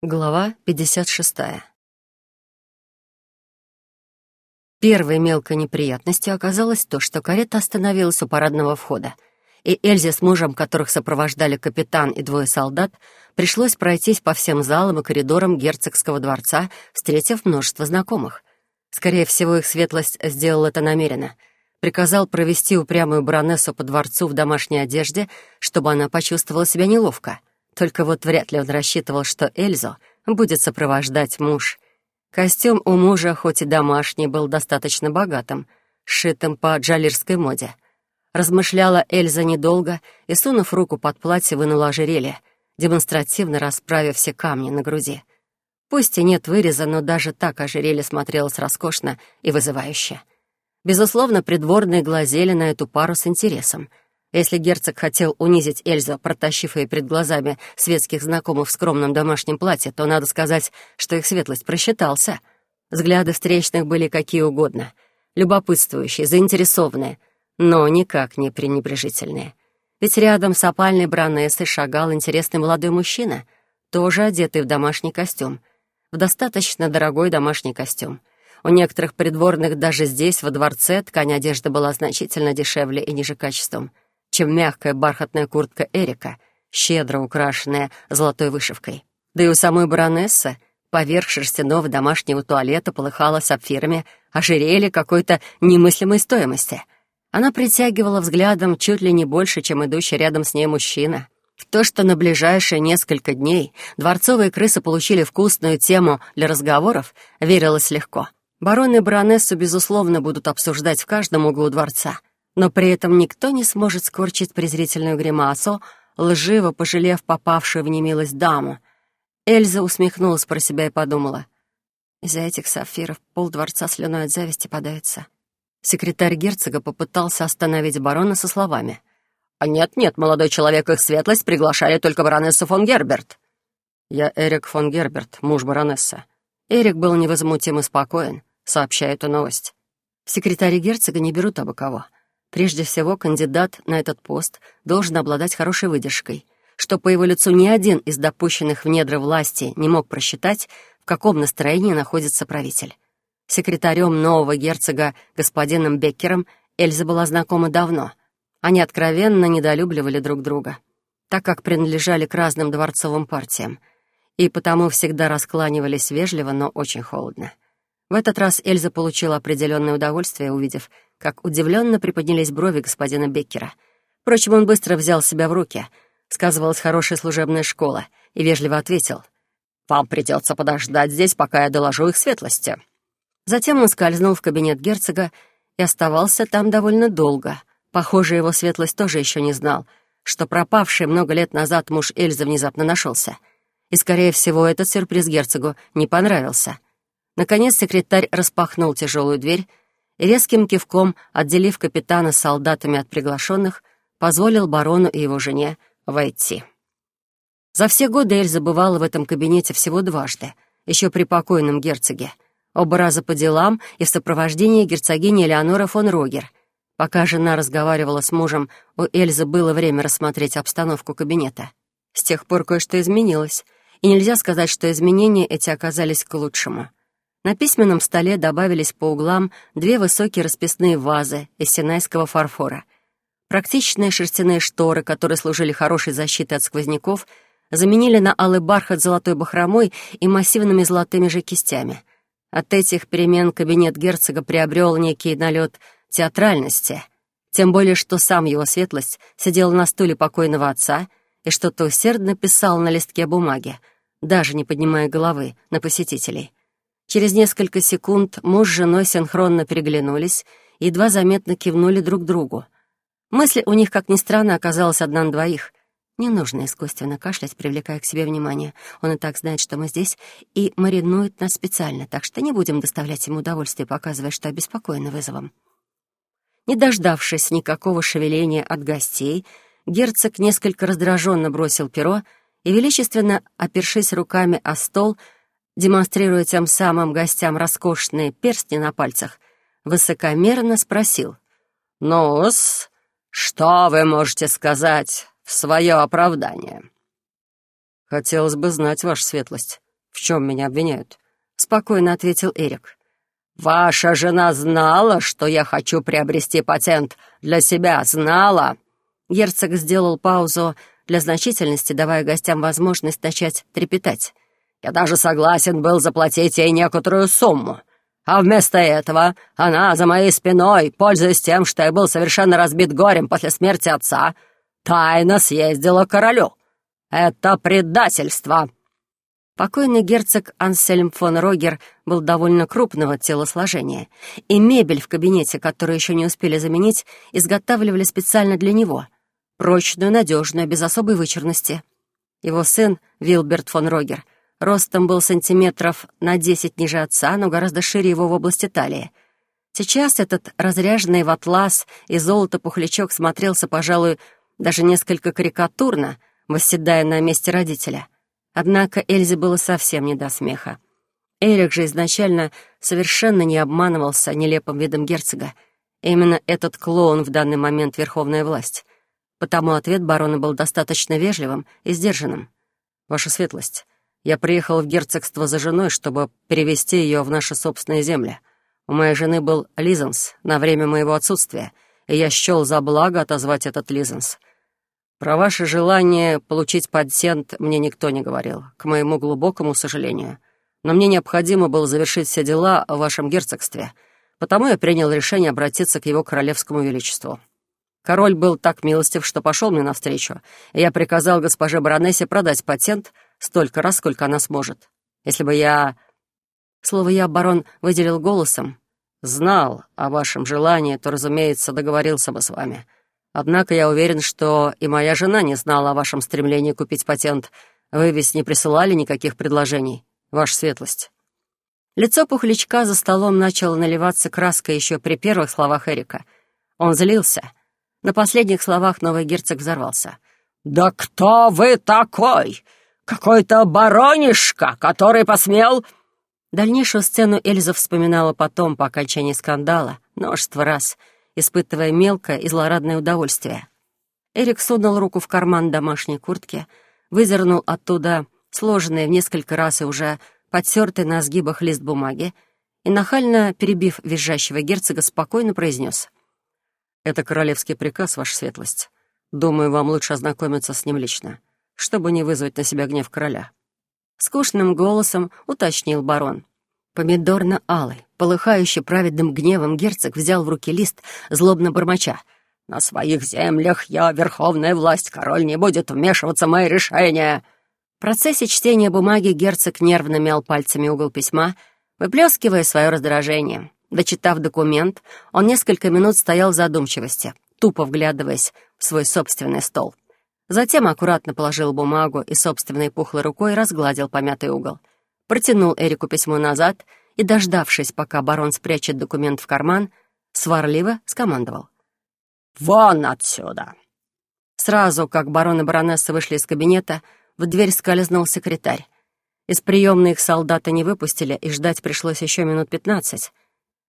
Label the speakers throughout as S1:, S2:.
S1: Глава 56. Первой мелкой неприятностью оказалось то, что карета остановилась у парадного входа, и Эльзе с мужем, которых сопровождали капитан и двое солдат, пришлось пройтись по всем залам и коридорам герцогского дворца, встретив множество знакомых. Скорее всего, их светлость сделал это намеренно. Приказал провести упрямую баронессу по дворцу в домашней одежде, чтобы она почувствовала себя неловко — только вот вряд ли он рассчитывал, что Эльзу будет сопровождать муж. Костюм у мужа, хоть и домашний, был достаточно богатым, сшитым по джалирской моде. Размышляла Эльза недолго и, сунув руку под платье, вынула ожерелье, демонстративно расправив все камни на груди. Пусть и нет выреза, но даже так ожерелье смотрелось роскошно и вызывающе. Безусловно, придворные глазели на эту пару с интересом — если герцог хотел унизить Эльзу, протащив ее перед глазами светских знакомых в скромном домашнем платье, то надо сказать, что их светлость просчитался. Взгляды встречных были какие угодно. Любопытствующие, заинтересованные, но никак не пренебрежительные. Ведь рядом с опальной бронессой шагал интересный молодой мужчина, тоже одетый в домашний костюм. В достаточно дорогой домашний костюм. У некоторых придворных даже здесь, во дворце, ткань одежды была значительно дешевле и ниже качеством — чем мягкая бархатная куртка Эрика, щедро украшенная золотой вышивкой. Да и у самой баронессы поверх шерстяного домашнего туалета полыхала сапфирами ожерелье какой-то немыслимой стоимости. Она притягивала взглядом чуть ли не больше, чем идущий рядом с ней мужчина. В то, что на ближайшие несколько дней дворцовые крысы получили вкусную тему для разговоров, верилось легко. Барон и баронессу, безусловно, будут обсуждать в каждом углу дворца — но при этом никто не сможет скорчить презрительную гримасу, лживо пожалев попавшую в немилость даму. Эльза усмехнулась про себя и подумала. Из-за этих сапфиров пол дворца слюной от зависти подается. Секретарь герцога попытался остановить барона со словами. «Нет-нет, молодой человек, их светлость приглашали только баронессу фон Герберт». «Я Эрик фон Герберт, муж баронессы». Эрик был невозмутим и спокоен, сообщая эту новость. Секретари герцога не берут абы кого — Прежде всего, кандидат на этот пост должен обладать хорошей выдержкой, что по его лицу ни один из допущенных в недра власти не мог просчитать, в каком настроении находится правитель. Секретарем нового герцога, господином Беккером, Эльза была знакома давно. Они откровенно недолюбливали друг друга, так как принадлежали к разным дворцовым партиям, и потому всегда раскланивались вежливо, но очень холодно. В этот раз Эльза получила определенное удовольствие, увидев, как удивленно приподнялись брови господина Беккера. Впрочем, он быстро взял себя в руки. Сказывалась хорошая служебная школа, и вежливо ответил. «Вам придется подождать здесь, пока я доложу их светлости». Затем он скользнул в кабинет герцога и оставался там довольно долго. Похоже, его светлость тоже еще не знал, что пропавший много лет назад муж Эльзы внезапно нашелся. И, скорее всего, этот сюрприз герцогу не понравился. Наконец секретарь распахнул тяжелую дверь резким кивком, отделив капитана с солдатами от приглашенных, позволил барону и его жене войти. За все годы Эльза бывала в этом кабинете всего дважды, еще при покойном герцоге. Оба раза по делам и в сопровождении герцогини Элеонора фон Рогер. Пока жена разговаривала с мужем, у Эльзы было время рассмотреть обстановку кабинета. С тех пор кое-что изменилось, и нельзя сказать, что изменения эти оказались к лучшему — на письменном столе добавились по углам две высокие расписные вазы из синайского фарфора. Практичные шерстяные шторы, которые служили хорошей защитой от сквозняков, заменили на алый бархат золотой бахромой и массивными золотыми же кистями. От этих перемен кабинет герцога приобрел некий налет театральности, тем более что сам его светлость сидел на стуле покойного отца и что-то усердно писал на листке бумаги, даже не поднимая головы на посетителей. Через несколько секунд муж с женой синхронно переглянулись и едва заметно кивнули друг другу. Мысль у них, как ни странно, оказалась одна на двоих. Не нужно искусственно кашлять, привлекая к себе внимание. Он и так знает, что мы здесь, и маринует нас специально, так что не будем доставлять ему удовольствие, показывая, что обеспокоены вызовом. Не дождавшись никакого шевеления от гостей, герцог несколько раздраженно бросил перо и, величественно опершись руками о стол, демонстрируя тем самым гостям роскошные перстни на пальцах, высокомерно спросил. «Ну-с, что вы можете сказать в свое оправдание?» «Хотелось бы знать, ваша светлость»,
S2: В чем меня обвиняют?»
S1: — спокойно ответил Эрик.
S2: «Ваша жена знала, что я хочу приобрести патент для себя, знала?»
S1: Герцог сделал паузу для значительности, давая гостям возможность начать трепетать.
S2: «Я даже согласен был заплатить ей некоторую сумму. А вместо этого она за моей спиной, пользуясь тем, что я был совершенно разбит горем после смерти отца, тайно съездила к королю. Это предательство!»
S1: Покойный герцог Ансельм фон Рогер был довольно крупного телосложения, и мебель в кабинете, которую еще не успели заменить, изготавливали специально для него. Прочную, надежную, без особой вычурности. Его сын, Вилберт фон Рогер, ростом был сантиметров на десять ниже отца, но гораздо шире его в области талии. Сейчас этот разряженный в атлас и золото пухлячок смотрелся, пожалуй, даже несколько карикатурно, восседая на месте родителя — Однако Эльзе было совсем не до смеха. Эрик же изначально совершенно не обманывался нелепым видом герцога. Именно этот клоун в данный момент верховная власть. Потому ответ барона был достаточно вежливым и сдержанным. «Ваша светлость, я приехал в герцогство за женой, чтобы перевести ее в наши собственные земли. У моей жены был лизенс на время моего отсутствия, и я счел за благо отозвать этот лизенс. Про ваше желание получить патент мне никто не говорил, к моему глубокому сожалению. Но мне необходимо было завершить все дела в вашем герцогстве, потому я принял решение обратиться к его королевскому величеству. Король был так милостив, что пошел мне навстречу, и я приказал госпоже баронессе продать патент столько раз, сколько она сможет. Если бы я... Слово «я» барон выделил голосом. Знал о вашем желании, то, разумеется, договорился бы с вами — Однако я уверен, что и моя жена не знала о вашем стремлении купить патент. Вы ведь не присылали никаких предложений, ваша светлость». Лицо пухлячка за столом начало наливаться краской еще при первых словах Эрика. Он злился. На последних словах новый герцог взорвался.
S2: «Да кто вы такой? Какой-то баронишка, который посмел...»
S1: Дальнейшую сцену Эльза вспоминала потом, по окончании скандала, множество раз — испытывая мелкое и злорадное удовольствие. Эрик сунул руку в карман домашней куртки, выдернул оттуда сложенный в несколько раз и уже подтертый на сгибах лист бумаги и, нахально перебив визжащего герцога, спокойно произнес.
S2: «Это королевский приказ, ваша светлость. Думаю, вам лучше ознакомиться с ним лично, чтобы не вызвать на себя гнев короля».
S1: Скучным голосом уточнил барон. Помидорно-алый, полыхающий праведным гневом герцог взял в руки лист, злобно бормоча.
S2: «На своих землях я верховная власть, король не будет вмешиваться в мои решения!»
S1: В процессе чтения бумаги герцог нервно мял пальцами угол письма, выплескивая свое раздражение. Дочитав документ, он несколько минут стоял в задумчивости, тупо вглядываясь в свой собственный стол. Затем аккуратно положил бумагу и собственной пухлой рукой разгладил помятый угол — протянул Эрику письмо назад и, дождавшись, пока барон спрячет документ в карман, сварливо скомандовал.
S2: «Вон отсюда!»
S1: Сразу, как барон и баронесса вышли из кабинета, в дверь скользнул секретарь. Из приемной их солдаты не выпустили, и ждать пришлось еще минут пятнадцать.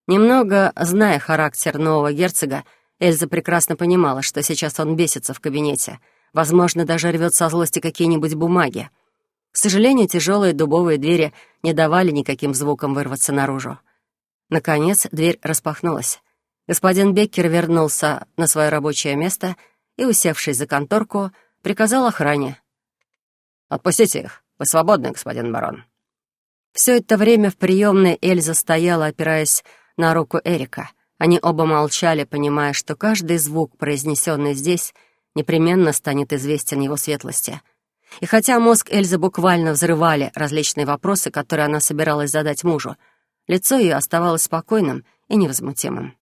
S1: Немного зная характер нового герцога, Эльза прекрасно понимала, что сейчас он бесится в кабинете. Возможно, даже рвет со злости какие-нибудь бумаги. К сожалению, тяжелые дубовые двери не давали никаким звукам вырваться наружу. Наконец, дверь распахнулась. Господин Беккер вернулся на свое рабочее место и, усевшись за конторку, приказал охране.
S2: «Отпустите их. Вы свободны, господин барон».
S1: Все это время в приемной Эльза стояла, опираясь на руку Эрика. Они оба молчали, понимая, что каждый звук, произнесенный здесь, непременно станет известен его светлости — и хотя мозг Эльзы буквально взрывали различные вопросы, которые она собиралась задать мужу, лицо ее оставалось спокойным и невозмутимым.